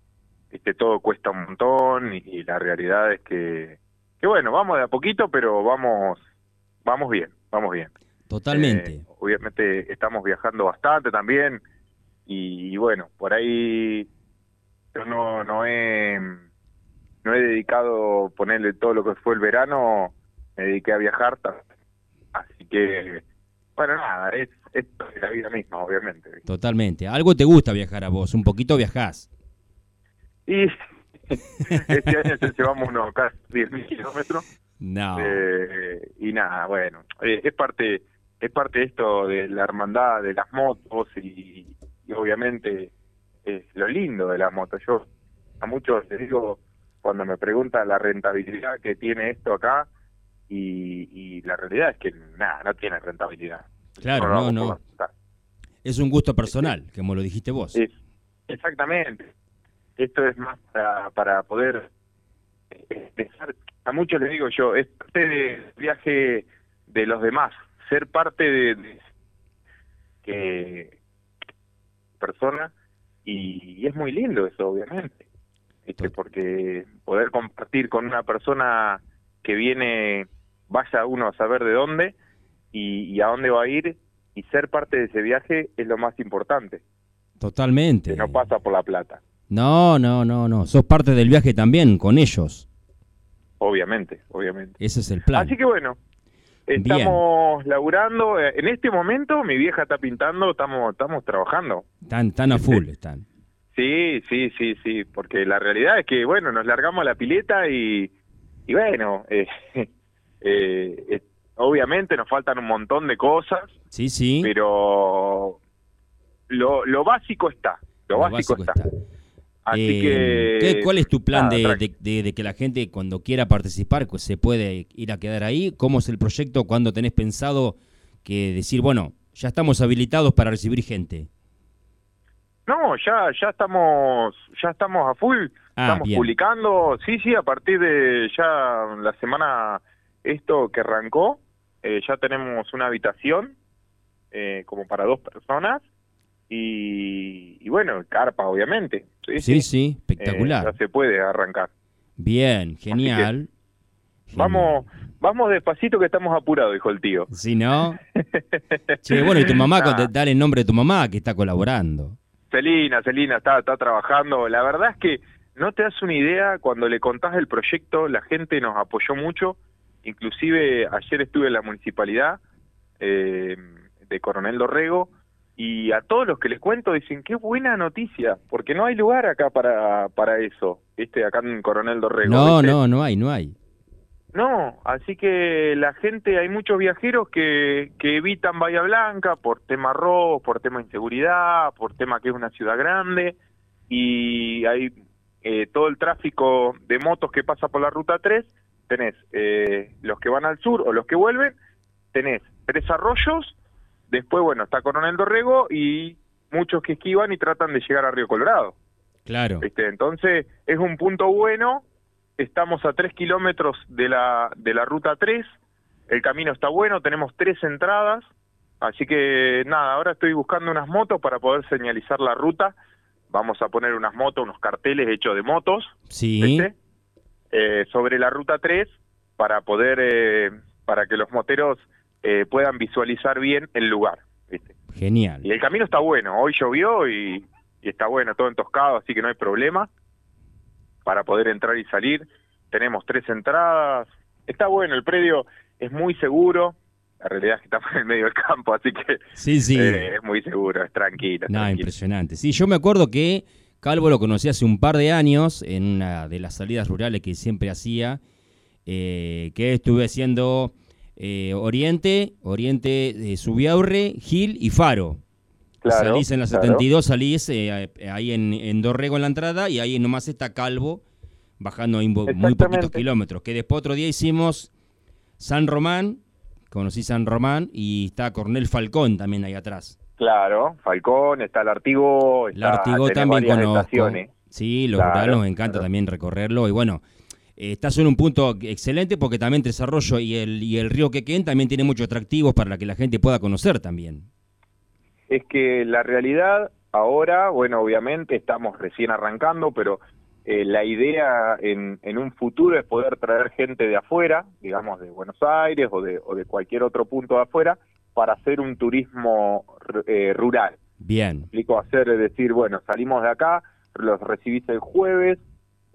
este, todo cuesta un montón y, y la realidad es que, que, bueno, vamos de a poquito, pero vamos, vamos bien, vamos bien. Totalmente. Eh, obviamente estamos viajando bastante también y, y bueno, por ahí yo no, no he no he dedicado ponerle todo lo que fue el verano, me dediqué a viajar, así que bueno nada, es, es la vida misma, obviamente. Totalmente. Algo te gusta viajar a vos, un poquito viajás. Y este año llevamos unos casi 10.000 kilómetros No. eh, y nada, bueno, eh, es parte es parte de esto de la hermandad de las motos y, y obviamente es lo lindo de las motos. Yo a muchos les digo cuando me preguntan la rentabilidad que tiene esto acá y, y la realidad es que nada, no tiene rentabilidad. Claro, no, no. Es un gusto personal, como lo dijiste vos. Es- exactamente. Esto es más para, para poder pensar. A muchos les digo yo, es parte del viaje de los demás, ser parte de, de que persona y, y es muy lindo eso, obviamente, ¿viste? porque poder compartir con una persona que viene, vaya uno a saber de dónde y, y a dónde va a ir y ser parte de ese viaje es lo más importante Totalmente. que no pasa por la plata, No, no, no, no. Sos parte del viaje también con ellos. obviamente, obviamente. Ese es el plan. Así que bueno, estamos laburando. En este momento mi vieja está pintando, estamos estamos trabajando. Están, están a full, están. Sí, sí, sí, sí, porque la realidad es que, bueno, nos largamos a la pileta y, y bueno, eh, eh, eh, obviamente nos faltan un montón de cosas, Sí, sí. pero lo, lo básico está, lo, Lo básico, básico está. está. Así Eh, que... ¿qué- ¿Cuál es tu plan de, de- de- de que la gente cuando quiera participar pues, se puede ir a quedar ahí? ¿Cómo es el proyecto? ¿Cuándo tenés pensado que decir, bueno, ya estamos habilitados para recibir gente? No, ya ya estamos ya estamos a full, Ah, estamos bien. publicando, sí, sí, a partir de ya la semana esto que arrancó, eh, ya tenemos una habitación eh, como para dos personas y, y bueno, carpa obviamente, sí, Sí, eh, espectacular. ya se puede arrancar. Bien, genial. Vamos vamos despacito que estamos apurados, dijo el tío. Si no. Che, bueno, y tu mamá, dale el nombre de tu mamá que está colaborando. Celina, Celina está, está trabajando. La verdad es que no te das una idea, cuando le contás el proyecto, la gente nos apoyó mucho. Inclusive ayer estuve en la municipalidad eh, de Coronel Dorrego y a todos los que les cuento dicen, qué buena noticia, porque no hay lugar acá para, para eso, este acá en Coronel Dorrego. No, ¿viste? no, no hay, no hay. No, así que la gente, hay muchos viajeros que, que evitan Bahía Blanca por tema robo, por tema inseguridad, por tema que es una ciudad grande y hay eh, todo el tráfico de motos que pasa por la ruta 3, tenés eh, los que van al sur o los que vuelven, tenés tres arroyos, después, bueno, está Coronel Dorrego y muchos que esquivan y tratan de llegar a Río Colorado. Claro. ¿viste? Entonces es un punto bueno, estamos a tres kilómetros de la, de la ruta 3, el camino está bueno, tenemos tres entradas, así que nada, ahora estoy buscando unas motos para poder señalizar la ruta, vamos a poner unas motos, unos carteles hechos de motos, Sí. ¿viste? Eh, sobre la ruta 3 para poder, eh, para que los moteros eh, puedan visualizar bien el lugar, ¿viste? Genial. Y el camino está bueno, hoy llovió y, y está bueno, todo entoscado, así que no hay problema para poder entrar y salir. Tenemos tres entradas, está bueno, el predio es muy seguro, la realidad es que estamos en el medio del campo, así que Sí, sí. eh, es muy seguro, es tranquilo. es No, tranquilo. impresionante. Sí, yo me acuerdo que Calvo lo conocí hace un par de años en una de las salidas rurales que siempre hacía, eh, que estuve haciendo eh, Oriente, Oriente, eh, Subiaurre, Gil y Faro. Claro, salís en la claro. 72, salís eh, ahí en, en Dorrego en la entrada y ahí nomás está Calvo, bajando ahí muy poquitos kilómetros. Que después otro día hicimos San Román, conocí San Román y está Cornel Falcón también ahí atrás. Claro, Falcón, está el Artigo, El está, Artigo tenés también. Sí, los Claro, rurales nos encanta también recorrerlo. Y bueno, eh, estás en un punto excelente porque también Tres Arroyo y el, y el río Quequén también tiene muchos atractivos para que la gente pueda conocer también. Es que la realidad ahora, bueno, obviamente estamos recién arrancando, pero eh, la idea en, en un futuro es poder traer gente de afuera, digamos de Buenos Aires o de, o de cualquier otro punto de afuera, para hacer un turismo eh, rural. Bien. explico hacer, es decir, bueno, salimos de acá, los recibís el jueves,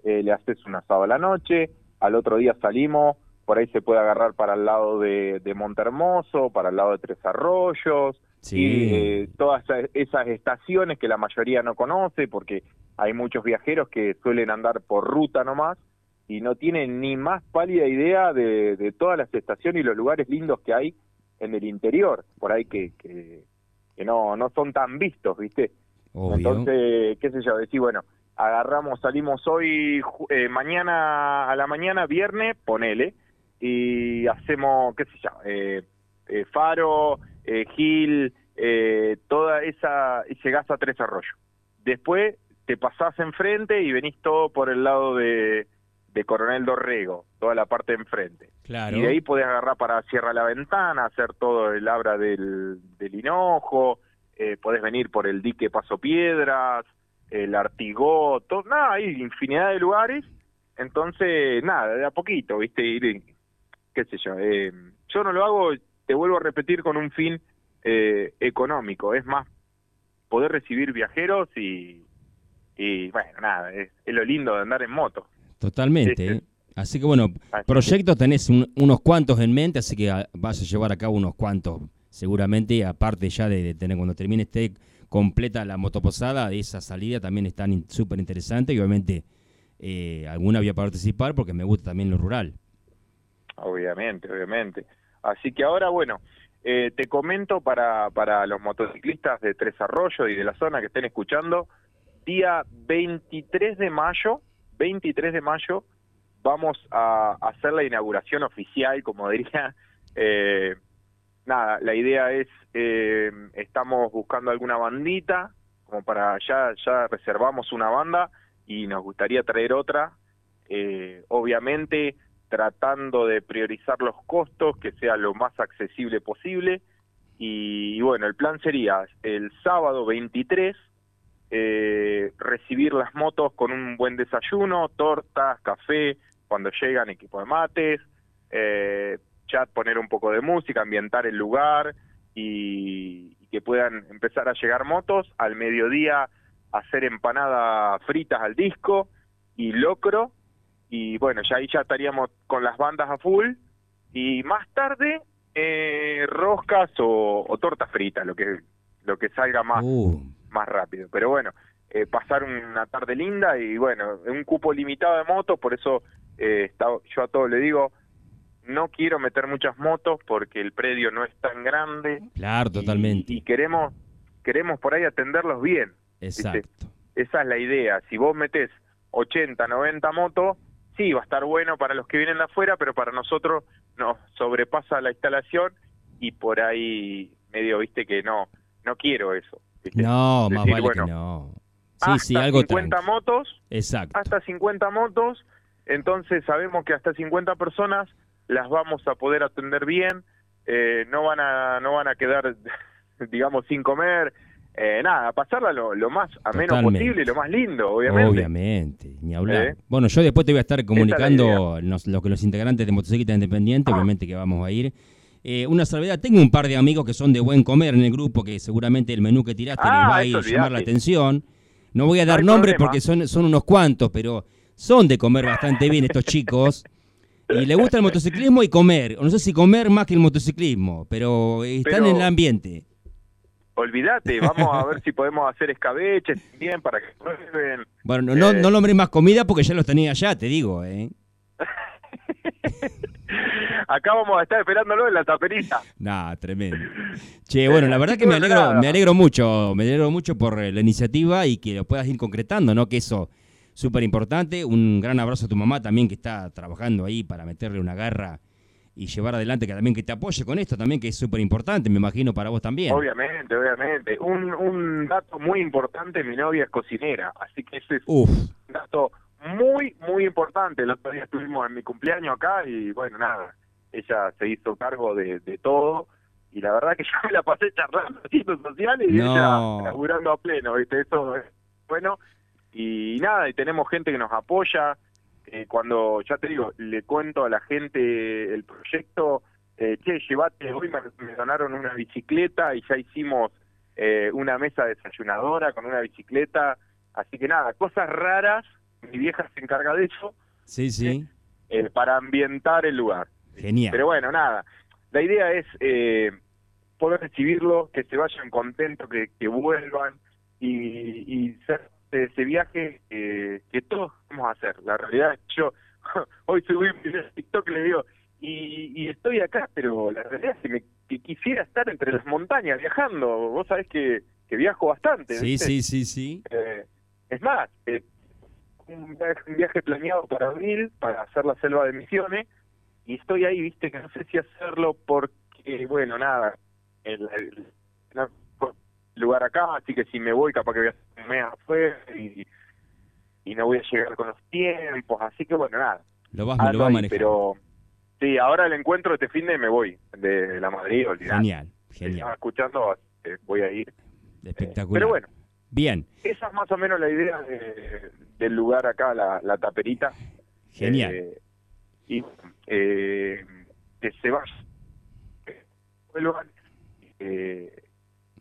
eh, le haces un asado a la noche, al otro día salimos, por ahí se puede agarrar para el lado de, de Montermoso, para el lado de Tres Arroyos, Sí. y eh, todas esa- esas estaciones que la mayoría no conoce, porque hay muchos viajeros que suelen andar por ruta nomás y no tienen ni más pálida idea de, de todas las estaciones y los lugares lindos que hay en el interior, por ahí que, que, que no, no son tan vistos, ¿viste? Obvio. Entonces, qué sé yo, decir, bueno, agarramos, salimos hoy, eh, mañana a la mañana, viernes, ponele, y hacemos, qué sé yo, eh, eh, Faro, eh, Gil, eh, toda esa, y llegás a Tres Arroyos. Después te pasás enfrente y venís todo por el lado de, de Coronel Dorrego, toda la parte de enfrente. claro. Y de ahí podés agarrar para Sierra La Ventana, hacer todo el abra del, del Hinojo, eh, podés venir por el dique Paso Piedras, el Artigó, todo, nada, hay infinidad de lugares. Entonces, nada, de a poquito, ¿viste? Ir, qué sé yo, eh, yo no lo hago, te vuelvo a repetir, con un fin eh, económico, es más poder recibir viajeros y, y bueno, nada, es, es lo lindo de andar en moto. Totalmente. Sí. ¿eh? Así que bueno, Así proyectos tenés un- unos cuantos en mente, así que ah, vas a llevar a cabo unos cuantos, seguramente, aparte ya de, de tener, cuando termine esté completa la motoposada, de esa salida también están in- súper interesantes y obviamente eh, alguna voy a participar porque me gusta también lo rural. Obviamente, obviamente. Así que ahora, bueno, eh, te comento para, para los motociclistas de Tres Arroyos y de la zona que estén escuchando, día 23 de mayo, 23 de mayo, vamos a hacer la inauguración oficial, como diría. Eh, nada, la idea es, eh, estamos buscando alguna bandita, como para ya, ya reservamos una banda y nos gustaría traer otra. Eh, obviamente tratando de priorizar los costos, que sea lo más accesible posible. Y, bueno, el plan sería el sábado 23 eh, recibir las motos con un buen desayuno, tortas, café, cuando llegan equipo de mates, eh, ya poner un poco de música, ambientar el lugar y, y que puedan empezar a llegar motos. Al mediodía hacer empanadas fritas al disco y locro y bueno, ya ahí ya estaríamos con las bandas a full y más tarde eh, roscas o, o tortas fritas, lo que lo que salga más Uh, más rápido. Pero bueno, eh, pasar una tarde linda y bueno, un cupo limitado de motos, por eso eh, está- yo a todos le digo, no quiero meter muchas motos porque el predio no es tan grande. claro, totalmente. Y, queremos queremos por ahí atenderlos bien. Exacto. Esa es la idea. Si vos metés 80, 90 motos, sí, va a estar bueno para los que vienen de afuera, pero para nosotros nos sobrepasa la instalación y por ahí medio, viste, que no, no quiero eso. ¿viste? No, más vale bueno, que no. Sí, hasta sí, algo 50 tranqui. motos, Exacto. hasta 50 motos, entonces sabemos que hasta 50 personas las vamos a poder atender bien, eh, no van a no van a quedar, digamos, sin comer, eh, nada, pasarla lo, lo más ameno posible, lo más lindo, obviamente. Obviamente, ni hablar. ¿Eh? Bueno, yo después te voy a estar comunicando nos- lo que los integrantes de Motocicleta Independiente, obviamente que vamos a ir. Eh, una salvedad, tengo un par de amigos que son de buen comer en el grupo, que seguramente el menú que tiraste Ah, les va a ir llamar la atención. No voy a dar nombres porque son, son unos cuantos, pero son de comer bastante bien estos chicos. Y les gusta el motociclismo y comer. No sé si comer más que el motociclismo, pero están Pero- en el ambiente. Olvídate, vamos a ver si podemos hacer escabeches también para que prueben. Bueno, no, no, Eh. no nombré más comida porque ya los tenía allá, te digo, ¿eh? Acá vamos a estar esperándolo en la taperita. Nah, tremendo. Che, bueno, la verdad que me alegro, me alegro mucho, me alegro mucho por la iniciativa y que lo puedas ir concretando, ¿no? Que eso súper importante. Un gran abrazo a tu mamá también que está trabajando ahí para meterle una garra y llevar adelante, que también que te apoye con esto también, que es súper importante, me imagino, para vos también. Obviamente, obviamente. Un, un dato muy importante, mi novia es cocinera, así que ese es Uf, un dato muy, muy importante. El otro día estuvimos en mi cumpleaños acá y bueno, nada, ella se hizo cargo de, de todo y la verdad que yo me la pasé charlando haciendo sociales y No. ella laburando a pleno, ¿viste? Eso es bueno. Y nada, y tenemos gente que nos apoya. Eh, cuando, ya te digo, le cuento a la gente el proyecto, eh, che, llevate, hoy me, me donaron una bicicleta y ya hicimos eh, una mesa desayunadora con una bicicleta. Así que nada, cosas raras, mi vieja se encarga de eso, sí, sí, eh, para ambientar el lugar. genial. Pero bueno, nada, la idea es eh, poder recibirlo, que se vayan contentos, que, que vuelvan y, y ser de ese viaje eh, que todos vamos a hacer. La realidad es que yo hoy subí de TikTok y le digo, y, y estoy acá, pero la realidad es que, me, que quisiera estar entre las montañas viajando. Vos sabés que, que viajo bastante. Sí, ¿viste? sí, sí, sí. Eh, es más, eh, un, viaje, un viaje planeado para abril, para hacer la selva de Misiones, y estoy ahí, viste, que no sé si hacerlo porque, bueno, nada, el, el- no- lugar acá, así que si me voy, capaz que voy a hacer mes afuera y, y no voy a llegar con los tiempos, así que bueno, nada. Lo vas, lo vas manejando. pero sí, ahora el encuentro este fin de me voy de la Madrid, olvidate. Genial, Estaba genial, escuchando, eh, voy a ir. Eh, espectacular. pero bueno, Bien, esa es más o menos la idea de- del lugar acá, la, la taperita. genial. Eh, y eh, que se vayan, que vuelvan, eh,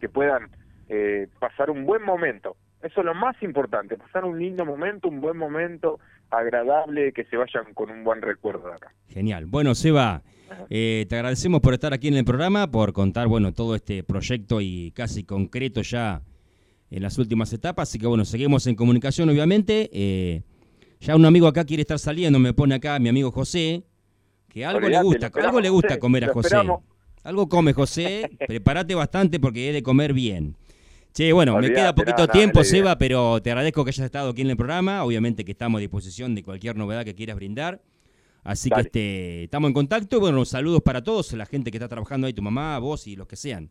que puedan eh, pasar un buen momento. Eso es lo más importante, pasar un lindo momento, un buen momento agradable, que se vayan con un buen recuerdo de acá. Genial. Bueno, Seba, eh, te agradecemos por estar aquí en el programa, por contar, bueno, todo este proyecto y casi concreto ya en las últimas etapas. Así que, bueno, seguimos en comunicación, obviamente. Eh, ya un amigo acá quiere estar saliendo, me pone acá mi amigo José, que algo le gusta, algo le gusta José, comer a José. esperamos. Algo come José, prepárate bastante porque he de comer bien. Che, bueno, me queda poquito tiempo. Seba, pero te agradezco que hayas estado aquí en el programa. Obviamente que estamos a disposición de cualquier novedad que quieras brindar. Así Dale. que este, estamos en contacto. Bueno, saludos para todos, la gente que está trabajando ahí, tu mamá, vos y los que sean.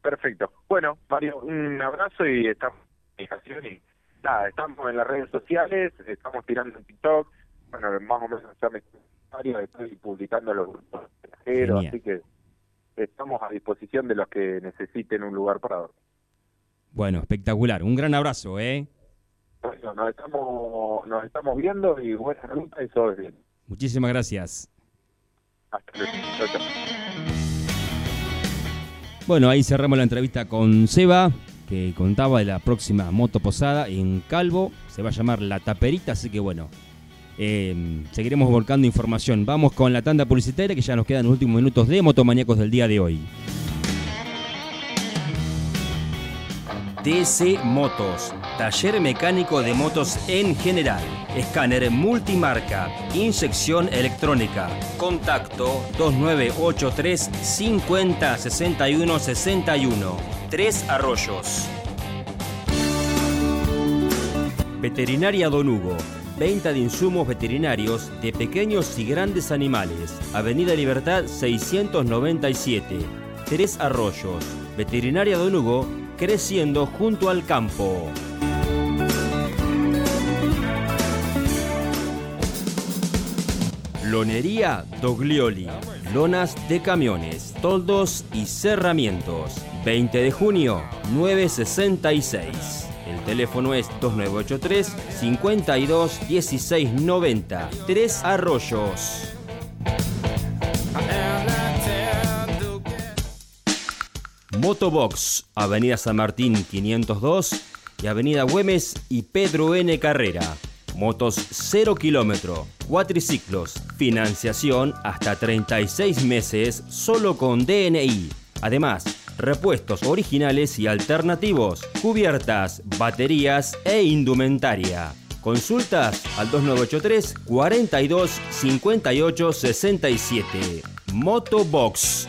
Perfecto. Bueno, Mario, un abrazo y estamos en y nada, estamos en las redes sociales, estamos tirando en TikTok, bueno, más o menos ya me estoy publicando los grupos extranjeros, así que estamos a disposición de los que necesiten un lugar para dormir. Bueno, espectacular. Un gran abrazo, ¿eh? Bueno, nos estamos, nos estamos viendo y buena ruta y todo bien. Muchísimas gracias. Hasta luego. Bueno, ahí cerramos la entrevista con Seba, que contaba de la próxima moto posada en Calvo. Se va a llamar La Taperita, así que bueno, eh, seguiremos volcando información. Vamos con la tanda publicitaria, que ya nos quedan los últimos minutos de Motomaníacos del día de hoy. TC Motos, taller mecánico de motos en general, escáner multimarca, inyección electrónica, contacto 2983 50 61 61, Tres Arroyos. Veterinaria Don Hugo. Venta de insumos veterinarios de pequeños y grandes animales. Avenida Libertad 697. Tres Arroyos. Veterinaria Don Hugo creciendo junto al campo. Lonería Doglioli. Lonas de camiones, toldos y cerramientos. 20 de junio, 966. El teléfono es 2983 52 16 90. Tres Arroyos. Motobox, Avenida San Martín 502 y Avenida Güemes y Pedro N. Carrera. Motos 0 kilómetro, cuatriciclos, financiación hasta 36 meses solo con DNI. Además, repuestos originales y alternativos, cubiertas, baterías e indumentaria. Consultas al 2983 42 58 67. Motobox.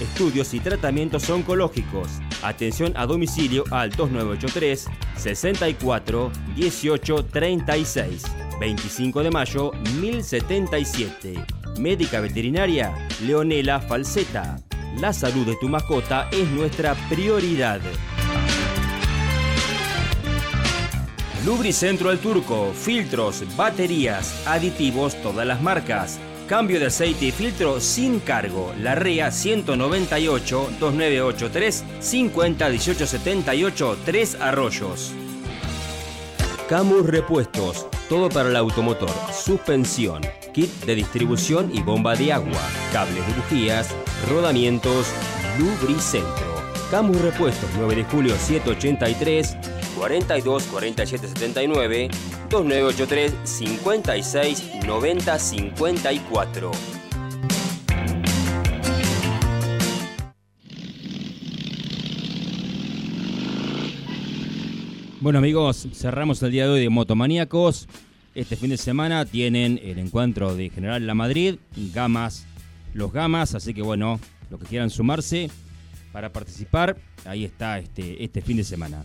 estudios y tratamientos oncológicos. Atención a domicilio al 2983 64 18 36. 25 de mayo 1077. Médica veterinaria Leonela Falseta. La salud de tu mascota es nuestra prioridad. Lubricentro al Turco, filtros, baterías, aditivos, todas las marcas. Cambio de aceite y filtro sin cargo. La REA 198 2983 50 1878 3 Arroyos. Camus Repuestos, todo para el automotor, suspensión, kit de distribución y bomba de agua, cables de bujías, rodamientos, Lubricentro. Camus Repuestos 9 de julio 783 42 47 79 2983 56 90 54. Bueno amigos, cerramos el día de hoy de Motomaníacos. Este fin de semana tienen el encuentro de General La Madrid, Gamas, los Gamas, así que bueno, los que quieran sumarse para participar, ahí está este, este fin de semana.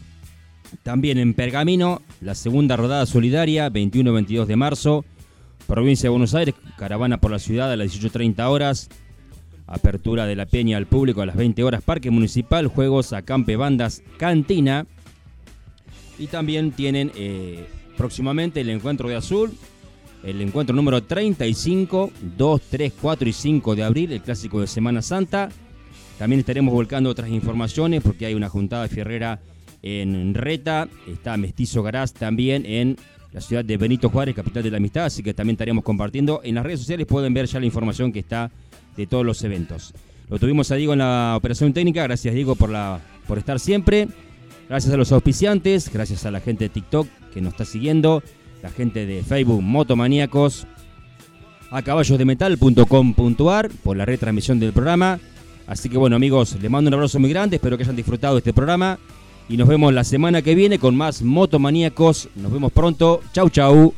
También en Pergamino, la segunda rodada solidaria, 21-22 de marzo, provincia de Buenos Aires, caravana por la ciudad a las 18.30 horas, apertura de la peña al público a las 20 horas, parque municipal, juegos, acampe, bandas, cantina. Y también tienen eh, próximamente el encuentro de azul, el encuentro número 35, 2, 3, 4 y 5 de abril, el clásico de Semana Santa. También estaremos volcando otras informaciones porque hay una juntada fierrera en Reta, está Mestizo Garaz también en la ciudad de Benito Juárez, capital de la amistad, así que también estaremos compartiendo. En las redes sociales pueden ver ya la información que está de todos los eventos. Lo tuvimos a Diego en la operación técnica, gracias Diego por, la, por estar siempre. Gracias a los auspiciantes, gracias a la gente de TikTok que nos está siguiendo, la gente de Facebook Motomaníacos, a caballosdemetal.com.ar por la retransmisión del programa. Así que bueno amigos, les mando un abrazo muy grande, espero que hayan disfrutado este programa y nos vemos la semana que viene con más motomaníacos. Nos vemos pronto. Chau, chau.